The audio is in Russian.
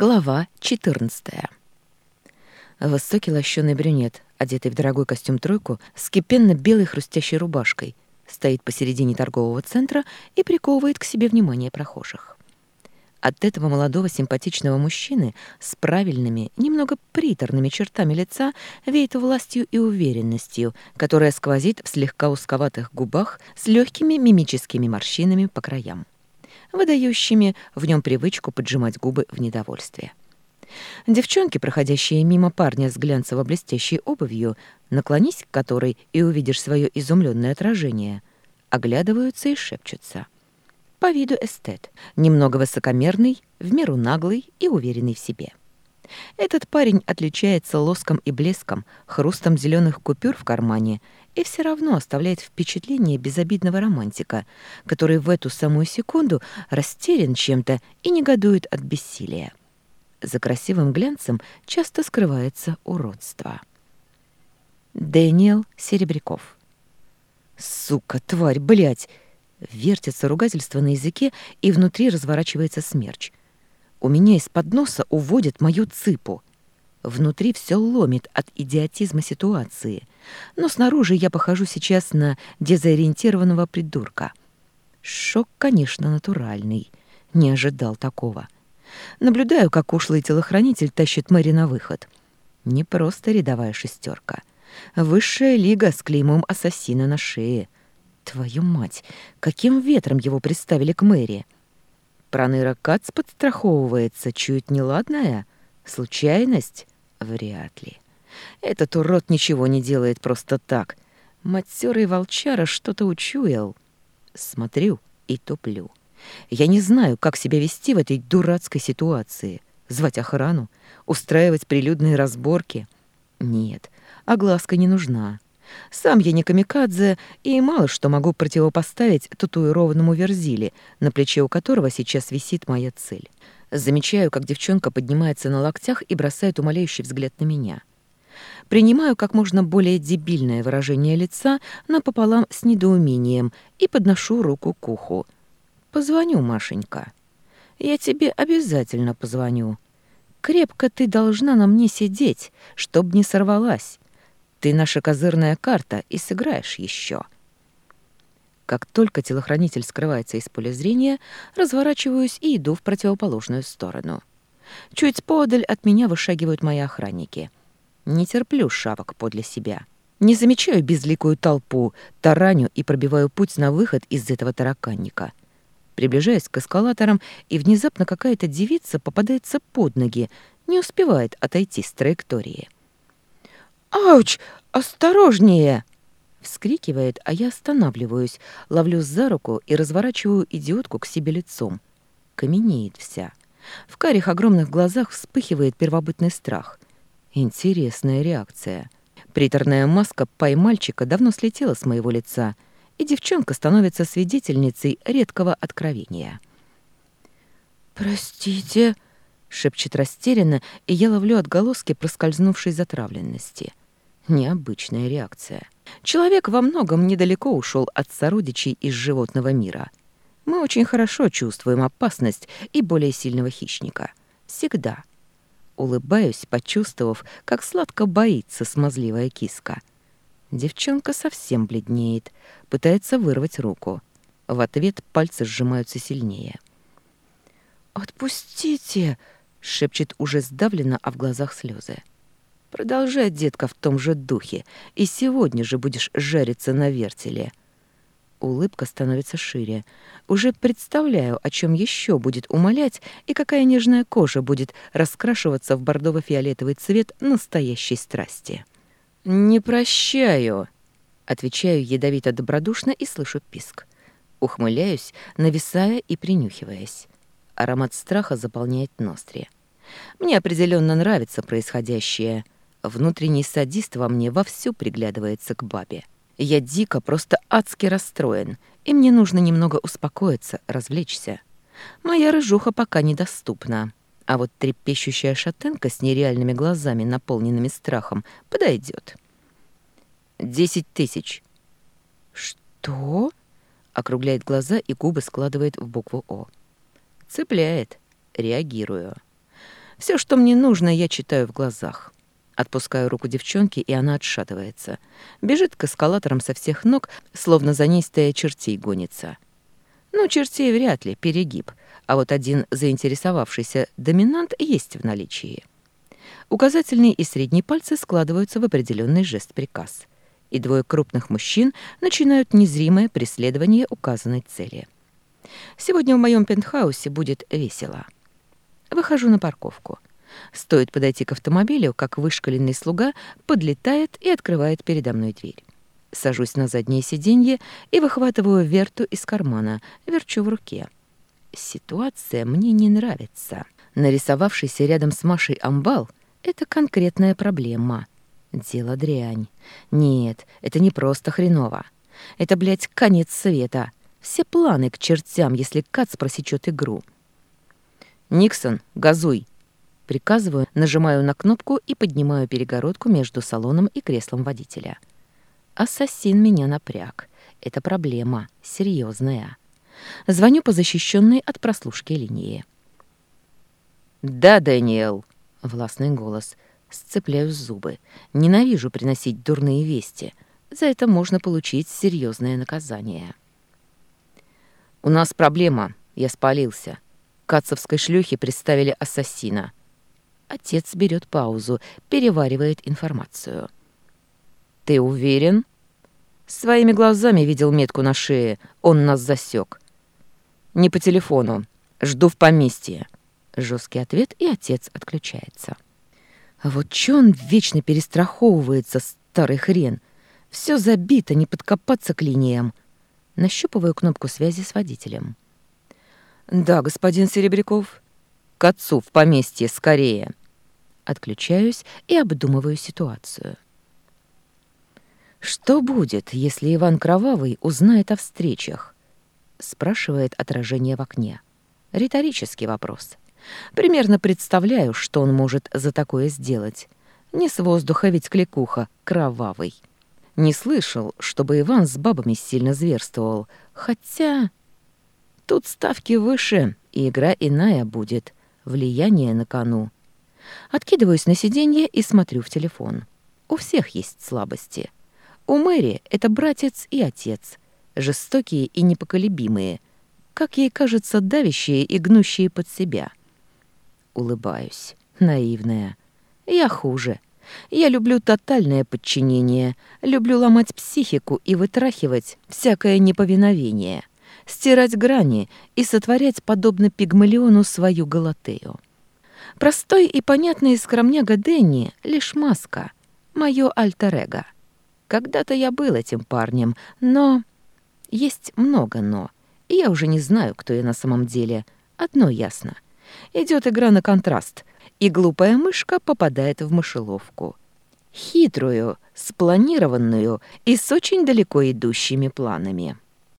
Глава 14. Высокий лощеный брюнет, одетый в дорогой костюм-тройку с кипенно-белой хрустящей рубашкой, стоит посередине торгового центра и приковывает к себе внимание прохожих. От этого молодого симпатичного мужчины с правильными, немного приторными чертами лица веет властью и уверенностью, которая сквозит в слегка узковатых губах с легкими мимическими морщинами по краям выдающими в нем привычку поджимать губы в недовольстве. Девчонки, проходящие мимо парня с глянцево-блестящей обувью, наклонись к которой и увидишь свое изумленное отражение, оглядываются и шепчутся. По виду эстет, немного высокомерный, в меру наглый и уверенный в себе. Этот парень отличается лоском и блеском, хрустом зеленых купюр в кармане и все равно оставляет впечатление безобидного романтика, который в эту самую секунду растерян чем-то и негодует от бессилия. За красивым глянцем часто скрывается уродство. Дэниел Серебряков. «Сука, тварь, блядь!» Вертится ругательство на языке, и внутри разворачивается смерч. У меня из-под носа уводят мою цыпу. Внутри все ломит от идиотизма ситуации, но снаружи я похожу сейчас на дезориентированного придурка. Шок, конечно, натуральный. Не ожидал такого. Наблюдаю, как ушлый телохранитель тащит Мэри на выход. Не просто рядовая шестерка. Высшая лига с клеймом ассасина на шее. Твою мать, каким ветром его представили к мэрии? — Проныра Кац подстраховывается, чует неладное? Случайность? Вряд ли. Этот урод ничего не делает просто так. Матерый волчара что-то учуял. Смотрю и туплю. Я не знаю, как себя вести в этой дурацкой ситуации. Звать охрану? Устраивать прилюдные разборки? Нет, огласка не нужна. Сам я не камикадзе и мало что могу противопоставить татуированному верзиле, на плече у которого сейчас висит моя цель. Замечаю, как девчонка поднимается на локтях и бросает умоляющий взгляд на меня. Принимаю как можно более дебильное выражение лица напополам с недоумением и подношу руку к уху. «Позвоню, Машенька. Я тебе обязательно позвоню. Крепко ты должна на мне сидеть, чтоб не сорвалась» Ты наша козырная карта и сыграешь еще. Как только телохранитель скрывается из поля зрения, разворачиваюсь и иду в противоположную сторону. Чуть подаль от меня вышагивают мои охранники. Не терплю шавок подле себя. Не замечаю безликую толпу, тараню и пробиваю путь на выход из этого тараканника. Приближаясь к эскалаторам, и внезапно какая-то девица попадается под ноги, не успевает отойти с траектории. «Ауч! Осторожнее!» Вскрикивает, а я останавливаюсь, ловлю за руку и разворачиваю идиотку к себе лицом. Каменеет вся. В карих огромных глазах вспыхивает первобытный страх. Интересная реакция. Приторная маска поймальчика давно слетела с моего лица, и девчонка становится свидетельницей редкого откровения. «Простите», Шепчет растерянно, и я ловлю отголоски проскользнувшей затравленности. Необычная реакция. Человек во многом недалеко ушел от сородичей из животного мира. Мы очень хорошо чувствуем опасность и более сильного хищника. Всегда. Улыбаюсь, почувствовав, как сладко боится смазливая киска. Девчонка совсем бледнеет, пытается вырвать руку. В ответ пальцы сжимаются сильнее. «Отпустите!» шепчет уже сдавленно, а в глазах слезы. Продолжай, детка, в том же духе, и сегодня же будешь жариться на вертеле. Улыбка становится шире. Уже представляю, о чем еще будет умолять и какая нежная кожа будет раскрашиваться в бордово-фиолетовый цвет настоящей страсти. «Не прощаю», — отвечаю ядовито-добродушно и слышу писк. Ухмыляюсь, нависая и принюхиваясь. Аромат страха заполняет ноздри. Мне определенно нравится происходящее. Внутренний садист во мне вовсю приглядывается к бабе. Я дико, просто адски расстроен, и мне нужно немного успокоиться, развлечься. Моя рыжуха пока недоступна, а вот трепещущая шатенка с нереальными глазами, наполненными страхом, подойдет. «Десять тысяч». «Что?» — округляет глаза и губы складывает в букву «О». Цепляет. Реагирую. Все, что мне нужно, я читаю в глазах. Отпускаю руку девчонки, и она отшатывается. Бежит к эскалаторам со всех ног, словно за ней стоя чертей гонится. Ну, чертей вряд ли, перегиб. А вот один заинтересовавшийся доминант есть в наличии. Указательный и средний пальцы складываются в определенный жест-приказ. И двое крупных мужчин начинают незримое преследование указанной цели — Сегодня в моем пентхаусе будет весело. Выхожу на парковку. Стоит подойти к автомобилю, как вышкаленный слуга подлетает и открывает передо мной дверь. Сажусь на заднее сиденье и выхватываю верту из кармана, верчу в руке. Ситуация мне не нравится. Нарисовавшийся рядом с Машей амбал — это конкретная проблема. Дело дрянь. Нет, это не просто хреново. Это, блядь, конец света — все планы к чертям, если Кац просечет игру. «Никсон, газуй!» Приказываю, нажимаю на кнопку и поднимаю перегородку между салоном и креслом водителя. Ассасин меня напряг. Это проблема, серьезная. Звоню по защищенной от прослушки линии. «Да, Дэниел!» — властный голос. Сцепляю зубы. Ненавижу приносить дурные вести. За это можно получить серьезное наказание. «У нас проблема», — я спалился. Кацовской шлюхе представили ассасина. Отец берет паузу, переваривает информацию. «Ты уверен?» «Своими глазами видел метку на шее. Он нас засек. «Не по телефону. Жду в поместье». Жесткий ответ, и отец отключается. А вот чё он вечно перестраховывается, старый хрен? Все забито, не подкопаться к линиям нащупываю кнопку связи с водителем. «Да, господин Серебряков. К отцу в поместье скорее!» Отключаюсь и обдумываю ситуацию. «Что будет, если Иван Кровавый узнает о встречах?» — спрашивает отражение в окне. Риторический вопрос. Примерно представляю, что он может за такое сделать. Не с воздуха ведь кликуха, кровавый. Не слышал, чтобы Иван с бабами сильно зверствовал, хотя... Тут ставки выше, и игра иная будет, влияние на кону. Откидываюсь на сиденье и смотрю в телефон. У всех есть слабости. У Мэри это братец и отец, жестокие и непоколебимые, как ей кажется, давящие и гнущие под себя. Улыбаюсь, наивная. Я хуже. Я люблю тотальное подчинение, люблю ломать психику и вытрахивать всякое неповиновение, стирать грани и сотворять, подобно пигмалиону, свою галатею. Простой и понятный скромняга Дэнни — лишь маска, мое альтер -эго. Когда-то я был этим парнем, но... Есть много «но». И я уже не знаю, кто я на самом деле. Одно ясно. Идет игра на контраст — и глупая мышка попадает в мышеловку. Хитрую, спланированную и с очень далеко идущими планами.